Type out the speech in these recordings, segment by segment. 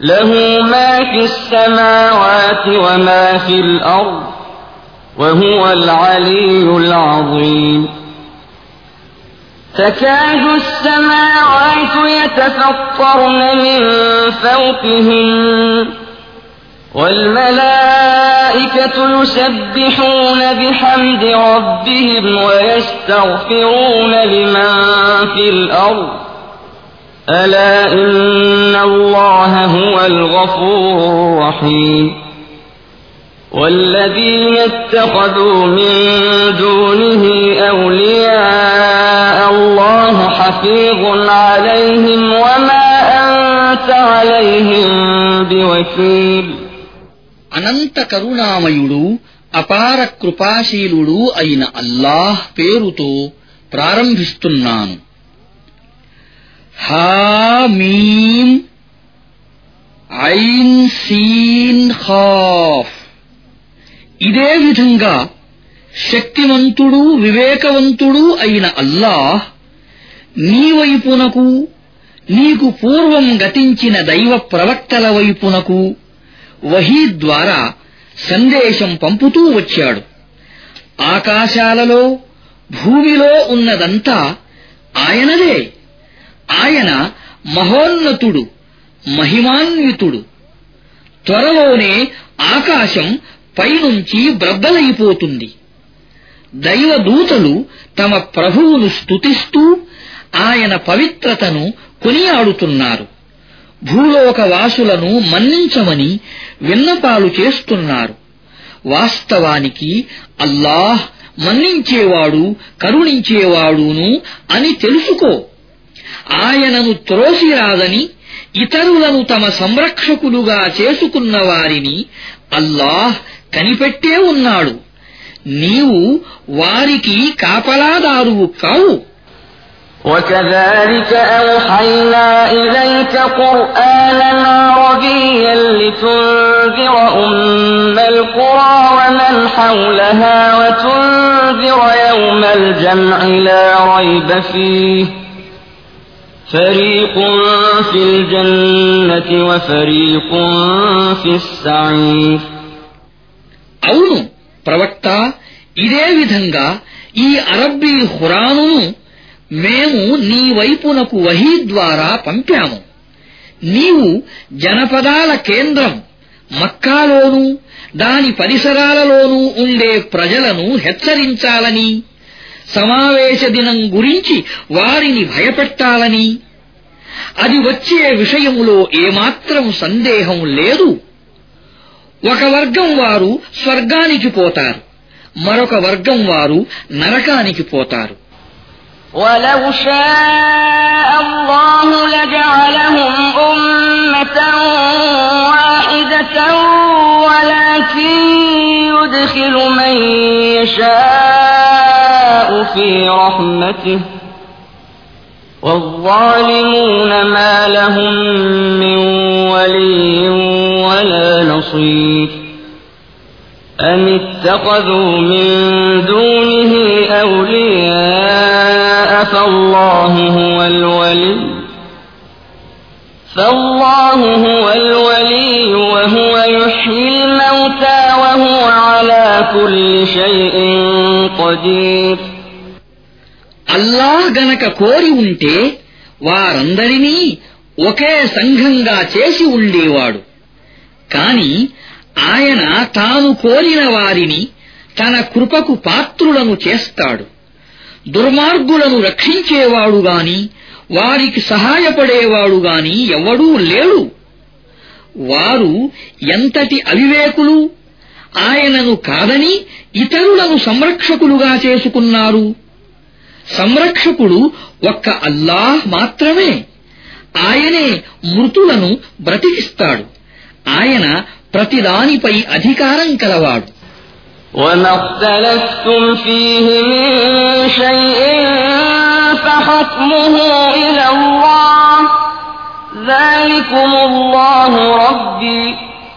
له ما في السماوات وما في الأرض وهو العلي العظيم. تكاد السماوات يتفطرن من فوقهن والملائكة يسبحون بحمد ربهم ويستغفرون لمن في الأرض. ألا إن الله هو الغفور الرحيم والذين اتخذوا من دونه أولياء الله حفيظ عليهم وما أنت عليهم بوكيل అనంత కరుణామయుడు అపార కృపాశీలుడు అయిన అల్లాహ్ పేరుతో ప్రారంభిస్తున్నాను హామీం ఐన్ సీన్ ఖాఫ్. ఇదే విధంగా శక్తివంతుడు వివేకవంతుడు అయిన అల్లాహ్ నీ వైపునకు నీకు పూర్వం గతించిన దైవ ప్రవక్తల వైపునకు వహీ ద్వారా సందేశం పంపుతూ వచ్చాడు. ఆకాశాలలో భూమిలో ఉన్నదంతా ఆయనదే. ఆయన మహోన్నతుడు మహిమాన్వితుడు. త్వరలోనే ఆకాశం పైనుంచి బ్రద్దలైపోతుంది. దైవదూతలు తమ ప్రభువును స్తుతిస్తూ ఆయన పవిత్రతను కొనియాడుతున్నారు. భూలోకవాసులను మన్నించమని విన్నపాలు చేస్తున్నారు. వాస్తవానికి అల్లాహ్ మన్నించేవాడు కరుణించేవాడును అని తెలుసుకో. ఆయనను త్రోసిరాదని ఇతరులను తమ సంరక్షకులుగా చేసుకున్న వారిని అల్లాహ్ కనిపెట్టే ఉన్నాడు నీవు వారికి కాపలాదారువు కావు وكذلك أوحينا إليك قرآنا عربيا لتنذر أم القرى ومن حولها وتنذر يوم الجمع لا ريب فيه فريق في الجنة وفريق في السعير అవును ప్రవక్త ఇదే విధంగా ఈ అరబ్బీ హురానును మేము నీ వైపునకు వహీ ద్వారా పంపాము నీవు జనపదాల కేంద్రం మక్కాలోనూ దాని పరిసరాలలోనూ ఉండే ప్రజలను హెచ్చరించాలని సమావేశ దినం గురించి వారిని భయపెట్టాలని అది వచ్చే విషయములో ఏమాత్రం సందేహం లేదు ఒక వర్గం వారు స్వర్గానికి పోతారు మరొక వర్గం వారు నరకానికి పోతారు ولو شاء الله لجعلهم أمة واحدة ولكن يدخل من يشاء في رحمته والظالمون ما لهم من ولي ولا نصير أم اتخذوا من دونه أولياء فالله هو الولي فالله هو الولي وهو يحيي الموتى وهو على كل شيء قدير అల్లాహ్ గనక కోరి ఉంటే వారందరినీ ఒకే సంఘంగా చేసి ఉండేవాడు కాని ఆయన తాను కోరిన వారిని తన కృపకు పాత్రులను చేస్తాడు దుర్మార్గులను రక్షించేవాడు గాని వారికి సహాయపడేవాడు గాని ఎవడూ లేడు వారు ఎంతటి అవివేకులు ఆయనను కాదని ఇతరులను సంరక్షకులుగా చేసుకున్నారు సంరక్షకుడు ఒక్క అల్లాహ్ మాత్రమే ఆయనే మృతులను బ్రతికిస్తాడు ఆయన ప్రతిదానిపై అధికారం కలవాడు وما اختلفتم فيه من شيء فحكمه إلى الله ذلكم الله ربي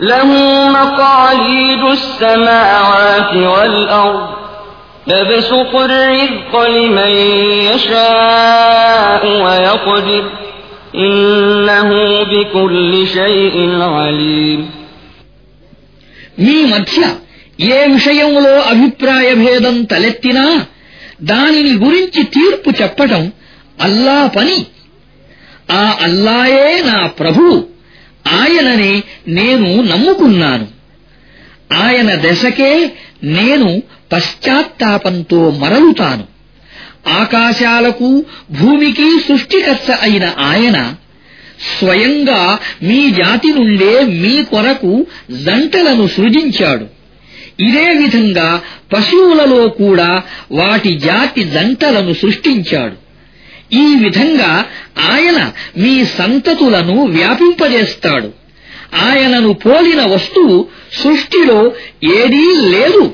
له مقاليد السماوات والأرض يبسط الرزق لمن يشاء ويقدر إنه بكل شيء عليم మీ మధ్య ఏ విషయంలో అభిప్రాయ భేదం తలెత్తినా దానిని గురించి తీర్పు చెప్పటం అల్లా పని ఆ అల్లాయే నా ప్రభువు ఆయననే నేను నమ్ముకున్నాను. ఆయన దశకే నేను పశ్చాత్తాపంతో మరలుతాను. ఆకాశాలకు భూమికి సృష్టికర్త అయిన ఆయన స్వయంగా మీ జాతి నుండే మీ కొరకు జంటలను సృజించాడు. ఇదే విధంగా పశువులలో కూడా వాటి జాతి జంటలను సృష్టించాడు. ఈ విధంగా ఆయన మీ సంతతులను వ్యాపింపజేస్తాడు. ఆయనను పోలిన వస్తువు సృష్టిలో ఏదీ లేదు.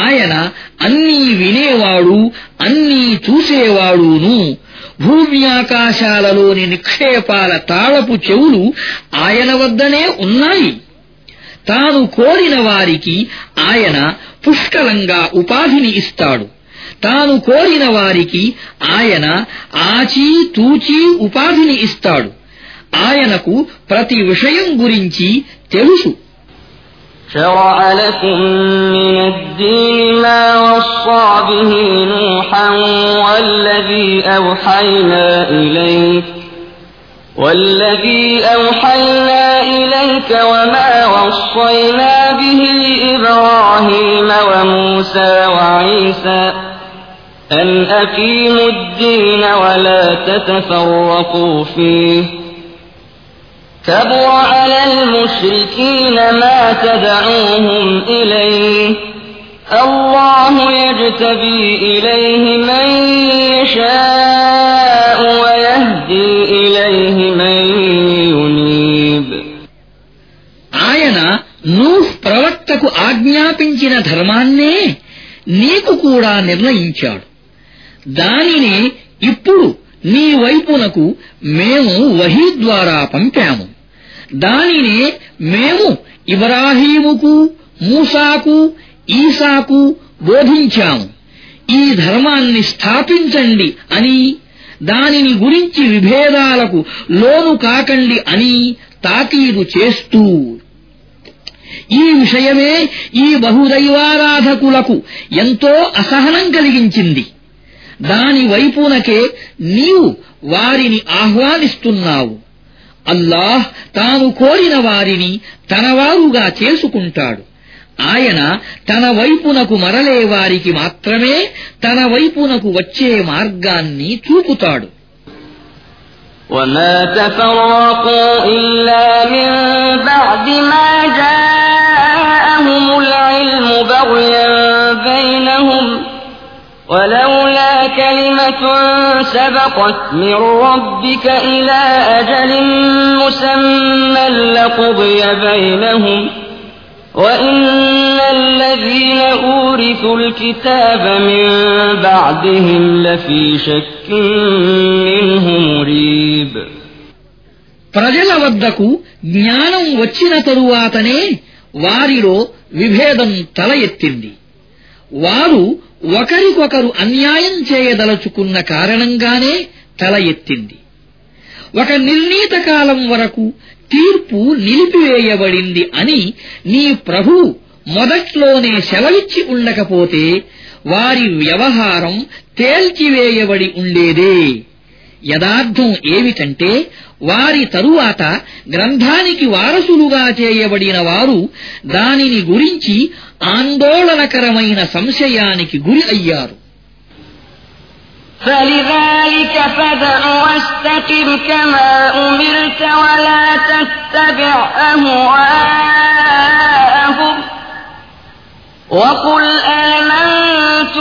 ఆయన అన్నీ వినేవాడు అన్నీ చూసేవాడును. భూమి ఆకాశాలలోని నిక్షేపాల తాళపు చెవులు ఆయన వద్దనే ఉన్నాయి. తాను కోరిన వారికి ఆయన పుష్కలంగా ఉపాధిని ఇస్తాడు. తాను కోరిన వారికి ఆయన ఆచి తూచి ఉపాధిని ఇస్తాడు ఆయనకు ప్రతి విషయం గురించి తెలుసు شرع لكم من الدين ما وصى به نوحا والذي أوحينا إليك والذي أوحينا إليك وما وصينا به إبراهيم وموسى وعيسى أن أقيموا الدين ولا تتفرقوا فيه كبر على المشركين ما تدعوهم إليه الله يجتبي إليه من يشاء ويهدي إليه من ينيب ఆయన నూహ్ ప్రవక్తకు ఆజ్ఞాపించిన ధర్మాన్నే నీకు కూడా నిర్ణయించాడు దానిని ఇప్పుడు నీ వైపునకు మేము వహీ ద్వారా పంపాము. దానినే మేము ఇబ్రాహీముకు మూసాకు ఈసాకు బోధించాము. ఈ ధర్మాన్ని స్థాపించండి అని దానిని గురించి విభేదాలకు లోను కాకండి అని తాకీదు చేస్తూ. ఈ విషయమే ఈ బహుదైవారాధకులకు ఎంతో అసహనం కలిగించింది. దాని వైపునకే నీవు వారిని ఆహ్వానిస్తున్నావు అల్లాహ్ తాను కోరిన వారిని తనవారుగా చేసుకుంటాడు ఆయన తన వైపునకు మరలే వారికి మాత్రమే తన వైపునకు వచ్చే మార్గాన్ని చూపుతాడు وما تفرقوا إلا من بعد ما جاءهم العلم بغيا بينهم ولولا كلمة سبقت من ربك إلى أجل مسمى لقضي بينهم وإن الذين أورثوا الكتاب من بعدهم لفي شك منه مريب ప్రజల వద్దకు జ్ఞానం వచ్చిన తరువాతనే వారిలో విభేదం తల ఎత్తింది వారు ఒకరికొకరు అన్యాయం చేయదలుచుకున్న కారణంగానే తల ఎత్తింది. ఒక నిర్ణీత కాలం వరకు తీర్పు నిలిపివేయబడింది అని నీ ప్రభు మొదట్లోనే సెలవిచ్చి ఉండకపోతే వారి వ్యవహారం తేల్చివేయబడి ఉండేదే. యదార్థం ఏమిటంటే వారి తరువాత గ్రంథానికి వారసులుగా చేయబడిన వారు దానిని గురించి ఆందోళనకరమైన సంశయానికి గురి అయ్యారు فلذلك فدع واستقم كما أمرت ولا تتبع أهواءهم وقل آمنت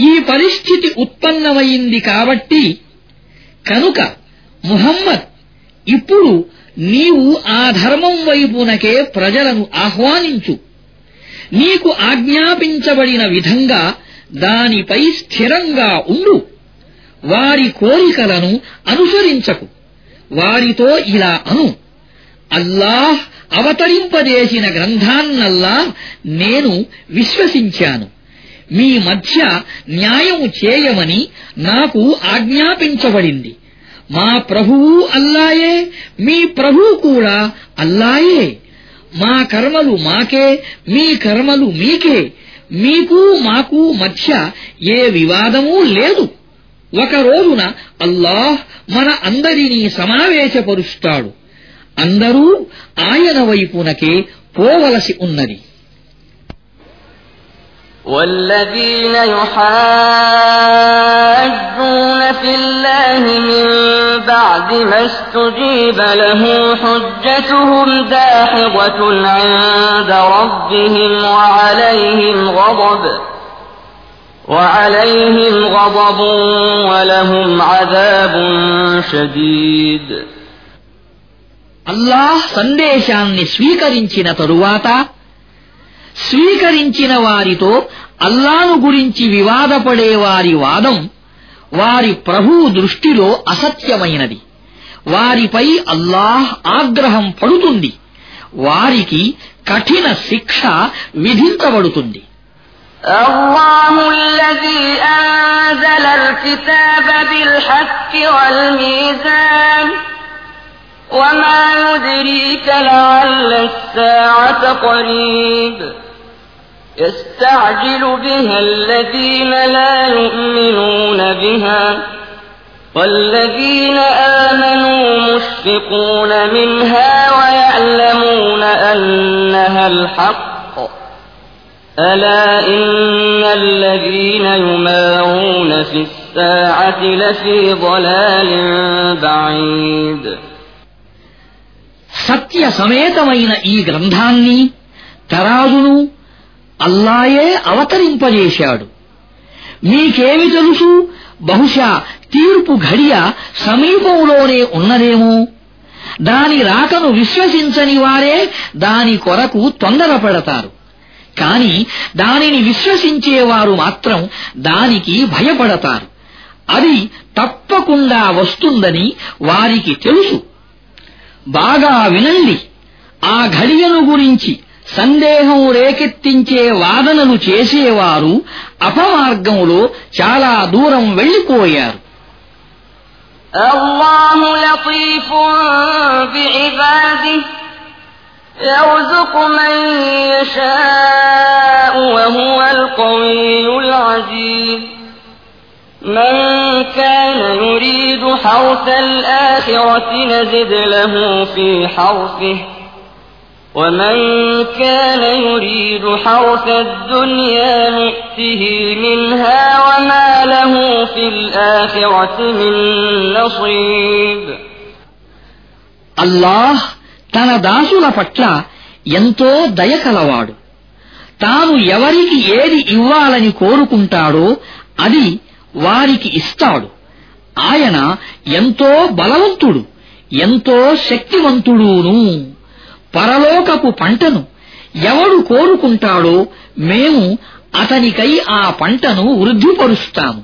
ఈ పరిస్థితి ఉత్పన్నమైంది కాబట్టి కనుక ముహమ్మద్ ఇప్పుడు నీవు ఆ ధర్మం వైపునకే ప్రజలను ఆహ్వానించు. నీకు ఆజ్ఞాపించబడిన విధంగా దానిపై స్థిరంగా ఉండు. వారి కోరికలను అనుసరించకు. వారితో ఇలా అను. అల్లాహ్ అవతరింపజేసిన గ్రంథాన్నల్లా నేను విశ్వసించాను. మీ మధ్య న్యాయం చేయమని నాకు ఆజ్ఞాపించబడింది. మా ప్రభువు అల్లాయే మీ ప్రభువు కూడా అల్లాయే. మా కర్మలు మాకే మీ కర్మలు మీకే. మీకు మాకు మధ్య ఏ వివాదమూ లేదు. ఒక రోజున అల్లాహ్ మన అందరినీ సమావేశపరుస్తాడు. అందరూ ఆయన వైపునకే పోవలసి ఉన్నది. والذين يحاجون في الله من بعد ما استجيب له حجتهم داحضة عند ربهم وعليهم غضب وعليهم غضب ولهم عذاب شديد అల్లాహ్ సందేశాన్ని స్వీకరించిన తరువాత స్వీకరించిన వారితో అల్లాను గురించి వివాదపడే వారి వాదం వారి ప్రభువు దృష్టిలో అసత్యమైనది వారిపై అల్లాహ్ ఆగ్రహం పడుతుంది వారికి కఠిన శిక్ష విధించబడుతుంది الله الذي أنزل الكتاب بالحق والميزان وما يدريك لعل الساعة قريب يستعجل بها الذين لا يؤمنون بها والذين آمنوا مشفقون منها ويعلمون أنها الحق ألا إن الذين يمارون في الساعة لفي ضلال بعيد సత్య సమేతమైన ఈ గ్రంథాన్ని తరాజును అల్లాయే అవతరింపజేశాడు. మీకేమి తెలుసు? బహుశా తీర్పు ఘడియ సమీపంలోనే ఉన్నదేమో. దాని రాకను విశ్వసించని వారే దాని కొరకు తొందరపడతారు. కాని దానిని విశ్వసించేవారు మాత్రం దానికి భయపడతారు. అది తప్పకుండా వస్తుందని వారికి తెలుసు. బాగా వినండి. ఆ ఘడియను గురించి సందేహం రేకెత్తించే వాదనలు చేసేవారు అపమార్గంలో చాలా దూరం వెళ్లిపోయారు الله لطيف بعباده يرزق من يشاء وهو القوي العزيز من كان يريد حرث الآخرة نزد له في حرثه ومن كان يريد حرث الدنيا نؤته منها وما له في الآخرة من نصيب అల్లాహ్ తన దాసుల పట్ల ఎంతో దయ కలవాడు తాను ఎవరికి ఏది ఇవ్వాలని కోరుకుంటాడో అది వారికి ఇస్తాడు ఆయన ఎంతో బలవంతుడు ఎంతో శక్తివంతుడును పరలోకపు పంటను ఎవడు కోరుకుంటాడో మేము అతనికై ఆ పంటను వృద్ధిపరుస్తాము.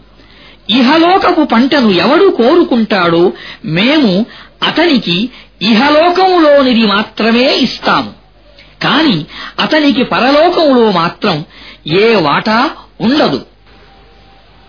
ఇహలోకపు పంటను ఎవడు కోరుకుంటాడో మేము అతనికి ఇహలోకములోనిది మాత్రమే ఇస్తాము. కాని అతనికి పరలోకములో మాత్రం ఏ వాటా ఉండదు.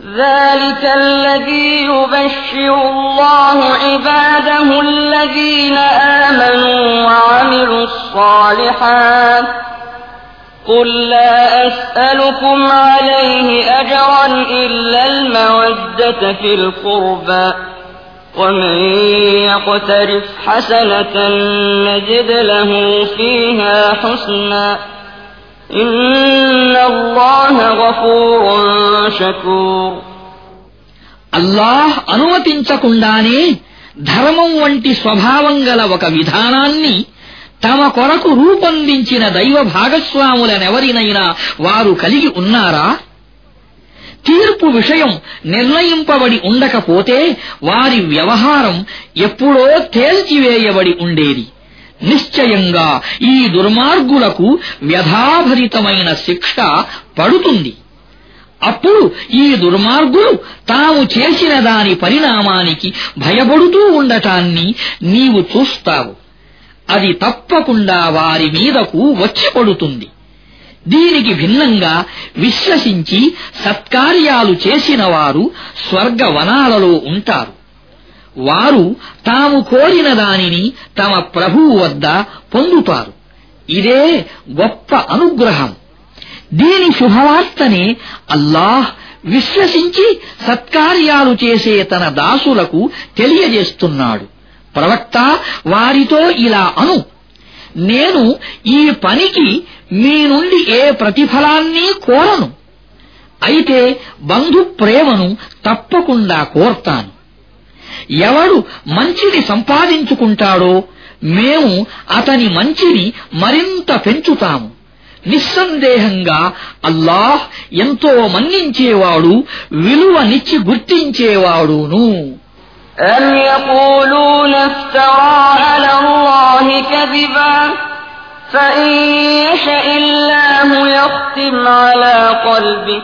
ذلك الذي يبشر الله عباده الذين آمنوا وعملوا الصالحات. قل لا أسألكم عليه أجرا إلا المودة في القربى. ومن يقترف حسنة نجد له فيها حسنا. అల్లాహ్ అనుమతించకుండానే ధర్మం వంటి స్వభావం గల ఒక విధానాన్ని తమ కొరకు రూపొందించిన దైవ భాగస్వాములనెవరినైనా వారు కలిగి ఉన్నారా? తీర్పు విషయం నిర్ణయింపబడి ఉండకపోతే వారి వ్యవహారం ఎప్పుడో తేల్చివేయబడి ఉండేది. నిశ్చయంగా ఈ దుర్మార్గులకు వ్యధాభరితమైన శిక్ష పడుతుంది. అప్పుడు ఈ దుర్మార్గులు తాము చేసిన దాని పరిణామానికి భయపడుతూ ఉండటాన్ని నీవు చూస్తావు. అది తప్పకుండా వారి మీదకు వచ్చి పడుతుంది. దీనికి భిన్నంగా విశ్వసించి సత్కార్యాలు చేసిన వారు స్వర్గవనాలలో ఉంటారు. వారు తాము కోరిన దానిని తమ ప్రభువు వద్ద పొందుతారు. ఇదే గొప్ప అనుగ్రహం. దీని శుభవార్తనే అల్లాహ్ విశ్వసించి సత్కార్యాలు చేసే తన దాసులకు తెలియజేస్తున్నాడు. ప్రవక్త వారితో ఇలా అను నేను ఈ పనికి మీ నుండి ఏ ప్రతిఫలాన్ని కోరను. అయితే బంధు ప్రేమను తప్పకుండా కోర్తాను. ఎవడు మంచిని సంపాదించుకుంటాడో మేము అతని మంచిని మరింత పెంచుతాము నిస్సందేహంగా అల్లాహ్ ఎంతో మన్నించేవాడు విలువనిచ్చి గుర్తించేవాడును أم يقولون افترى على الله كذبا فإن يشأ الله يختم على قلبك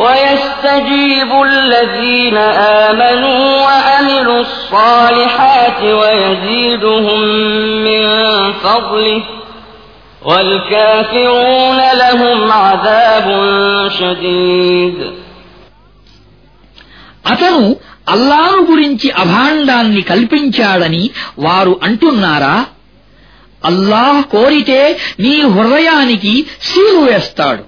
ويستجيب الذين آمنوا وعملوا الصالحات ويزيدهم من فضله والكافرون لهم عذاب شديد అతను అల్లాను గురించి అభాండాన్ని కల్పించాడని వారు అంటున్నారా అల్లాహ్ కోరితే నీ హృదయానికి సీలు వేస్తాడు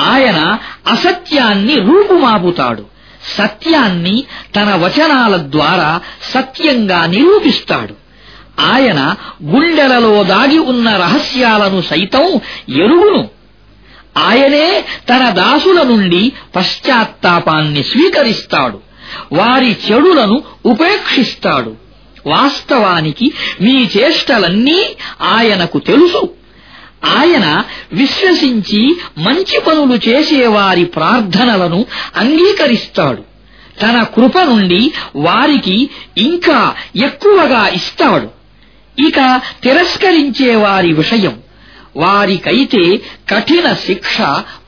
ఆయన అసత్యాన్ని రూపుమాపుతాడు. సత్యాన్ని తన వచనాల ద్వారా సత్యంగా నిరూపిస్తాడు. ఆయన గుండెలలో దాగి ఉన్న రహస్యాలను సైతం ఎరువును ఆయనే తన దాసుల నుండి పశ్చాత్తాపాన్ని స్వీకరిస్తాడు. వారి చెడులను ఉపేక్షిస్తాడు. వాస్తవానికి మీ చేష్టలన్నీ ఆయనకు తెలుసు. ఆయన విశ్వసించి మంచి పనులు చేసేవారి ప్రార్థనలను అంగీకరిస్తాడు. తన కృప నుండి వారికి ఇంకా ఎక్కువగా ఇస్తాడు. ఇక తిరస్కరించే వారి విషయం వారికైతే కఠిన శిక్ష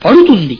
పడుతుంది.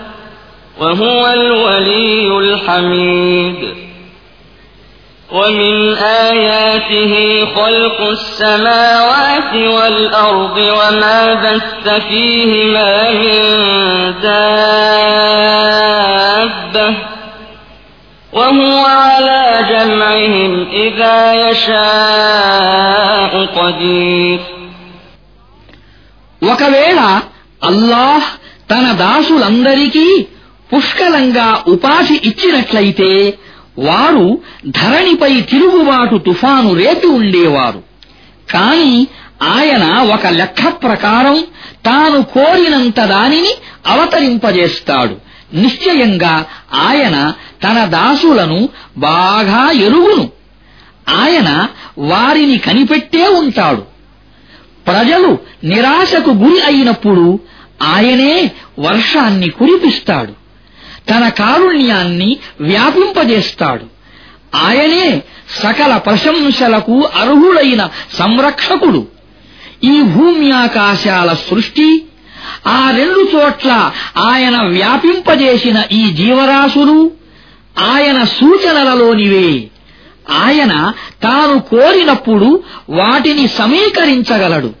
وهو الولي الحميد ومن آياته خلق السماوات والأرض وما بث فيهما من دابة وهو على جمعهم إذا يشاء قدير ఒకవేళ అల్లాహ్ తన దాసులందరికీ పుష్కలంగా ఉపాధి ఇచ్చినట్లయితే వారు ధరణిపై తిరుగుబాటు తుఫాను రేపి ఉండేవారు. కాని ఆయన ఒక లెక్క ప్రకారం తాను కోరినంత దానిని అవతరింపజేస్తాడు. నిశ్చయంగా ఆయన తన దాసులను బాగా ఎరుగును. ఆయన వారిని కనిపెట్టే ఉంటాడు. ప్రజలు నిరాశకు గురి అయినప్పుడు ఆయనే వర్షాన్ని కురిపిస్తాడు. తన కారుణ్యాన్ని వ్యాపింపజేస్తాడు. ఆయనే సకల ప్రశంసలకు అర్హుడైన సంరక్షకుడు. ఈ భూమ్యాకాశాల సృష్టి ఆ రెండు చోట్ల ఆయన వ్యాపింపజేసిన ఈ జీవరాశులు ఆయన సూచనలలోనివే. ఆయన తాను కోరినప్పుడు వాటిని సమీకరించగలడు.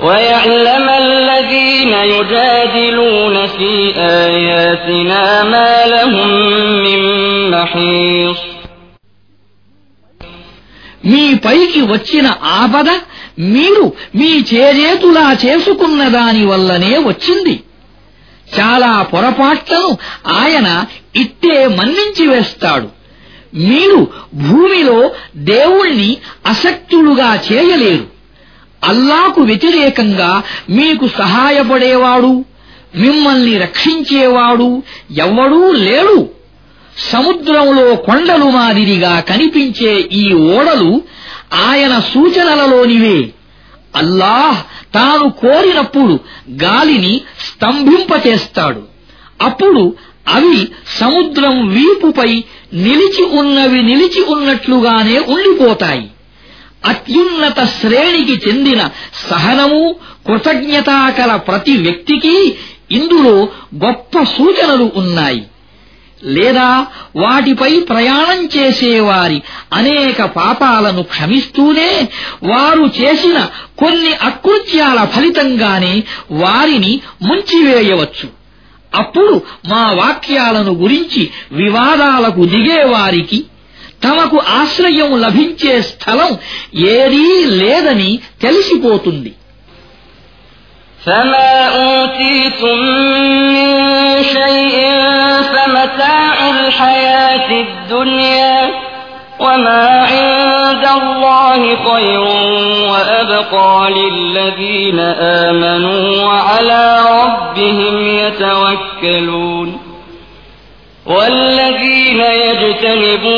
ويعلم الذين يجادلون في آياتنا ما لهم من محيص మీ పైకి వచ్చిన ఆపద మీరు మీ చేజేతులా చేసుకున్న దాని వల్లనే వచ్చింది చాలా పొరపాట్లను ఆయన ఇట్టే మన్నించి వేస్తాడు మీరు భూమిలో దేవుణ్ణి అసక్తులుగా చేయలేరు అల్లాకు వ్యతిరేకంగా మీకు సహాయపడేవాడు మిమ్మల్ని రక్షించేవాడు ఎవ్వడూ లేడు. సముద్రంలో కొండలు మాదిరిగా కనిపించే ఈ ఓడలు ఆయన సూచనలలోనివే. అల్లాహ్ తాను కోరినప్పుడు గాలిని స్తంభింపచేస్తాడు. అప్పుడు అవి సముద్రం వీపుపై నిలిచి ఉన్నవి నిలిచి ఉన్నట్లుగానే ఉండిపోతాయి. అత్యున్నత శ్రేణికి చెందిన సహనము కృతజ్ఞతాకల ప్రతి వ్యక్తికి ఇందులో గొప్ప సూచనలు ఉన్నాయి. లేదా వాటిపై ప్రయాణం చేసేవారి అనేక పాపాలను క్షమిస్తూనే వారు చేసిన కొన్ని అకృత్యాల ఫలితంగానే వారిని ముంచివేయవచ్చు. అప్పుడు మా వాక్యాలను గురించి వివాదాలకు దిగేవారికి తమకు ఆశ్రయం లభించే స్థలం ఏదీ లేదని తెలిసిపోతుంది فما أوتيتم من شيء فمتاع الحياة الدنيا وما عند الله خير وأبقى للذين آمنوا وعلى ربهم يتوكلون والذين يجتنبون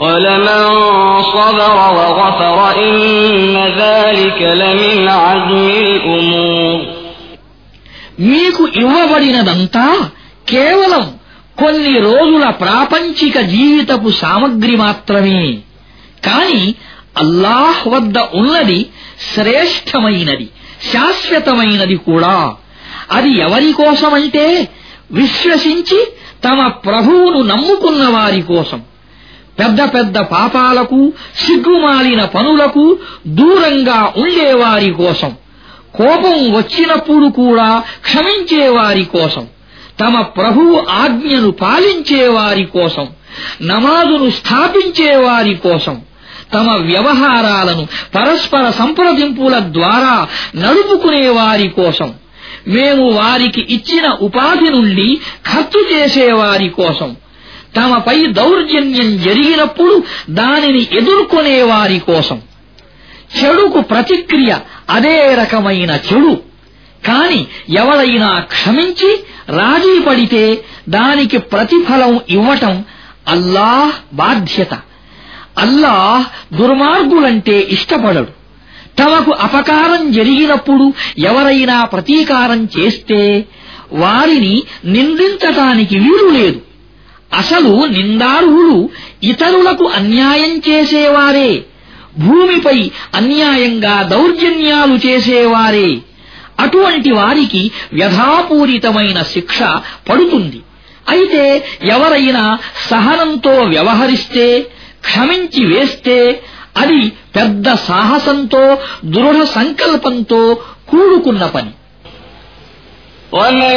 ولمن صبر وغفر إن ذلك لمن عزم الأمور మీకు ఇవ్వబడినదంతా కేవలం కొన్ని రోజుల ప్రాపంచిక జీవితపు సామగ్రి మాత్రమే కాని అల్లాహ్ వద్ద ఉన్నది శ్రేష్టమైనది శాశ్వతమైనది కూడా అది ఎవరి కోసమంటే విశ్వసించి తమ ప్రభువును నమ్ముకున్న వారి కోసం పెద్ద పెద్ద పాపాలకు సిగ్గుమాలిన పనులకు దూరంగా ఉండేవారి కోసం. కోపం వచ్చినప్పుడు కూడా క్షమించేవారి కోసం. తమ ప్రభువు ఆజ్ఞను పాలించేవారి కోసం. నమాజును స్థాపించేవారి కోసం. తమ వ్యవహారాలను పరస్పర సంప్రదింపుల ద్వారా నడుపుకునేవారి కోసం. మేము వారికి ఇచ్చిన ఉపాధి నుండి ఖర్చు చేసేవారి కోసం. తమపై దౌర్జన్యం జరిగినప్పుడు దానిని ఎదుర్కొనేవారి కోసం. చెడుకు ప్రతిక్రియ అదే రకమైన చెడు. కాని ఎవరైనా క్షమించి రాజీ పడితే దానికి ప్రతిఫలం ఇవ్వటం అల్లాహ్ బాధ్యత. అల్లాహ్ దుర్మార్గులంటే ఇష్టపడడు. తమకు అపకారం జరిగినప్పుడు ఎవరైనా ప్రతీకారం చేస్తే వారిని నిందించటానికి వీలు లేదు. అసలు నిందార్హులు ఇతరులకు అన్యాయం చేసేవారే భూమిపై అన్యాయంగా దౌర్జన్యాలు చేసేవారే అటువంటి వారికి వ్యధాపూరితమైన శిక్ష పడుతుంది అయితే ఎవరైనా సహనంతో వ్యవహరిస్తే క్షమించి వేస్తే అది పెద్ద సాహసంతో దృఢ సంకల్పంతో కూడుకున్న పని ومن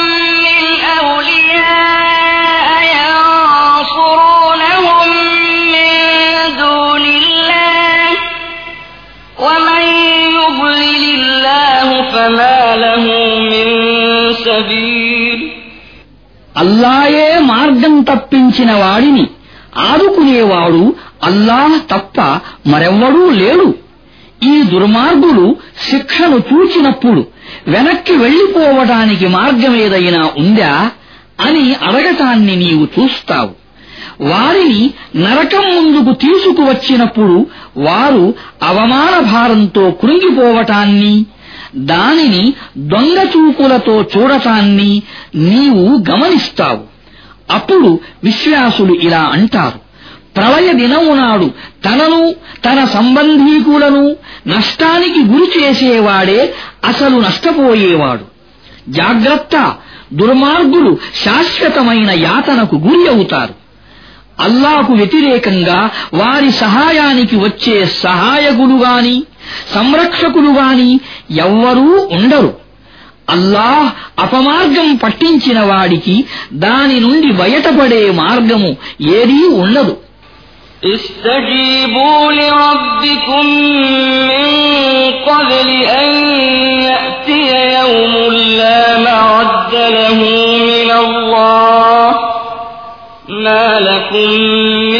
فما له من سبيل అల్లాయే మార్గం తప్పించిన వాడిని ఆదుకునేవాడు అల్లాహ్ తప్ప మరెవ్వడూ లేడు ఈ దుర్మార్గులు శిక్షను చూచినప్పుడు వెనక్కి వెళ్లిపోవటానికి మార్గమేదైనా ఉందా అని అడగటాన్ని నీవు చూస్తావు వారిని నరకం ముందుకు తీసుకువచ్చినప్పుడు వారు అవమాన భారంతో కృంగిపోవటాన్ని దానిని దొంగచూపులతో చూడటాన్ని నీవు గమనిస్తావు. అప్పుడు విశ్వాసులు ఇలా అంటారు. ప్రళయ దినము నాడు తనను తన సంబంధీకులను నష్టానికి గురి చేసేవాడే అసలు నష్టపోయేవాడు. జాగ్రత్త దుర్మార్గులు శాశ్వతమైన యాతనకు గురి అవుతారు. అల్లాకు వ్యతిరేకంగా వారి సహాయానికి వచ్చే సహాయకులు గాని సంరక్షకులు గాని ఎవ్వరూ ఉండరు అల్లాహ్ అపమార్గం పట్టించిన వాడికి దాని నుండి బయటపడే మార్గము ఏదీ ఉండదు استجيبوا لربكم من قبل أن يأتي يوم لا مرد له من الله ما لكم من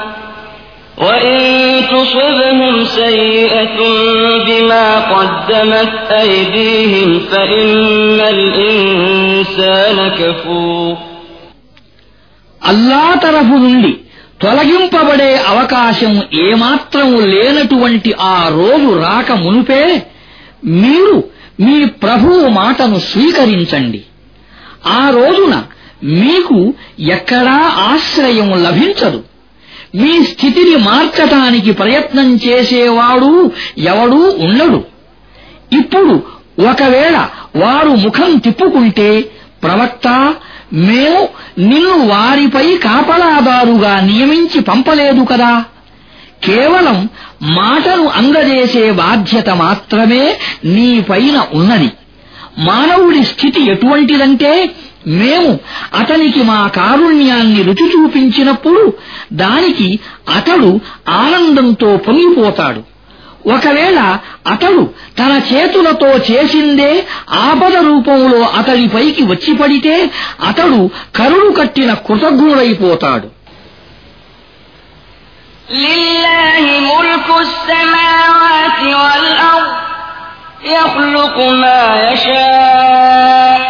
وإن تصبهم سيئة بما قدمت أيديهم فإن الإنسان كفور అల్లా తరఫు నుండి తొలగింపబడే అవకాశం ఏమాత్రం లేనటువంటి ఆ రోజు రాక మునుపే మీరు మీ ప్రభువు మాటను స్వీకరించండి ఆ రోజున మీకు ఎక్కడా ఆశ్రయం లభించదు మీ స్థితిని మార్చటానికి ప్రయత్నం చేసేవాడు ఎవడూ ఉండడు. ఇప్పుడు ఒకవేళ వారు ముఖం తిప్పుకుంటే ప్రవక్త మేము నిన్ను వారిపై కాపలాదారుగా నియమించి పంపలేదు కదా. కేవలం మాటను అందజేసే బాధ్యత మాత్రమే నీపైన ఉన్నది. మానవుడి స్థితి ఎటువంటిదంటే మేము అతనికి మా కారుణ్యాన్ని రుచి చూపించినప్పుడు దానికి అతడు ఆనందంతో పొంగిపోతాడు ఒకవేళ అతడు తన చేతులతో చేసిందే ఆపద రూపంలో అతడిపైకి వచ్చి పడితే అతడు కరుడు కట్టిన కృతజ్ఞుడైపోతాడు لله ملك السماوات والأرض يخلق ما يشاء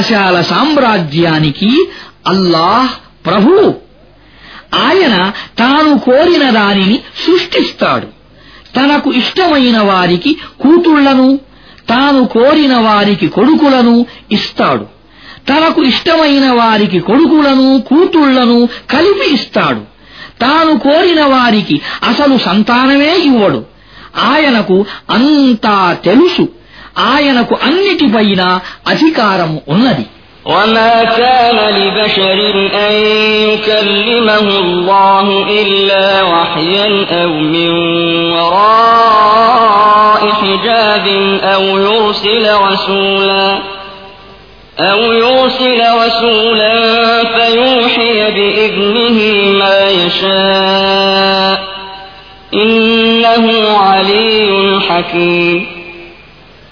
ఆకాశాల సామ్రాజ్యానికి అల్లాహ్ ప్రభు. ఆయన తాను కోరిన దానిని సృష్టిస్తాడు. తనకు ఇష్టమైన వారికి కూతుళ్ళను తాను కోరిన వారికి కొడుకులను ఇస్తాడు. తనకు ఇష్టమైన వారికి కొడుకులను కూతుళ్ళను కలిపి ఇస్తాడు. తాను కోరిన వారికి అసలు సంతానమే ఇవ్వడు. ఆయనకు అంతా తెలుసు. ఆయనకు అన్నిటిపైన అధికారం ఉన్నది وما كان لبشر أن يكلمه الله إلا وحيا أو من وراء حجاب أو يرسل رسولا أو يرسل رسولا فيوحي بإذنه ما يشاء إنه علي حكيم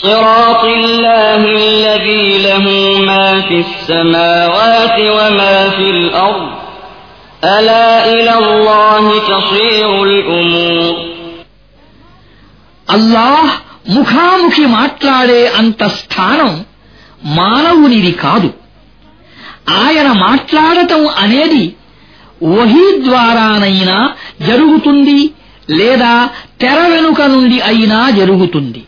صراط الله الذي له ما في السماوات وما في الأرض ألا إلى الله تصير الأمور అల్లాహ్ ముఖాముఖి మాట్లాడే అంత స్థానం మానవునిది కాదు ఆయన మాట్లాడటం అనేది వహీ ద్వారానైనా జరుగుతుంది లేదా తెర వెనుక నుండి అయినా జరుగుతుంది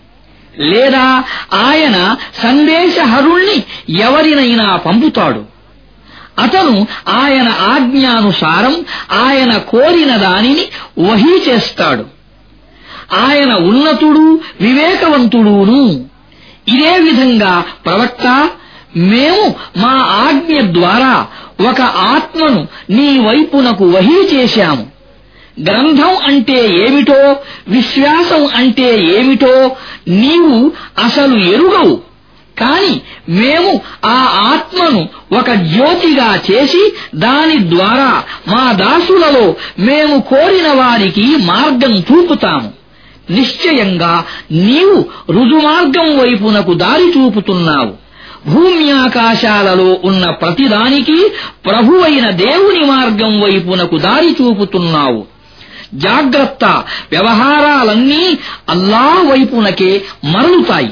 లేదా ఆయన సందేశహరుణ్ణి ఎవరినైనా పంపుతాడు. అతను ఆయన ఆజ్ఞానుసారం ఆయన కోరిన దానిని వహీ చేస్తాడు. ఆయన ఉన్నతుడు వివేకవంతుడును. ఇదే విధంగా ప్రవక్త మేము మా ఆజ్ఞ ద్వారా ఒక ఆత్మను నీ వైపునకు వహీ చేశాము. గ్రంథం అంటే ఏమిటో విశ్వాసం అంటే ఏమిటో నీవు అసలు ఎరుగవు. కాని మేము ఆ ఆత్మను ఒక జ్యోతిగా చేసి దాని ద్వారా మా దాసులలో మేము కోరిన వారికి మార్గం చూపుతాము. నిశ్చయంగా నీవు రుజుమార్గం వైపునకు దారి చూపుతున్నావు. భూమ్యాకాశాలలో ఉన్న ప్రతిదానికి ప్రభువైన దేవుని మార్గం వైపునకు దారి చూపుతున్నావు. జాగ్రత్త వ్యవహారాలన్నీ అల్లా వైపునకే మరలుతాయి.